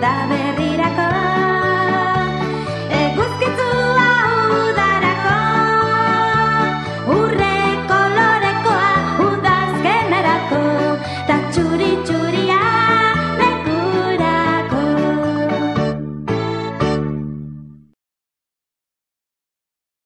That.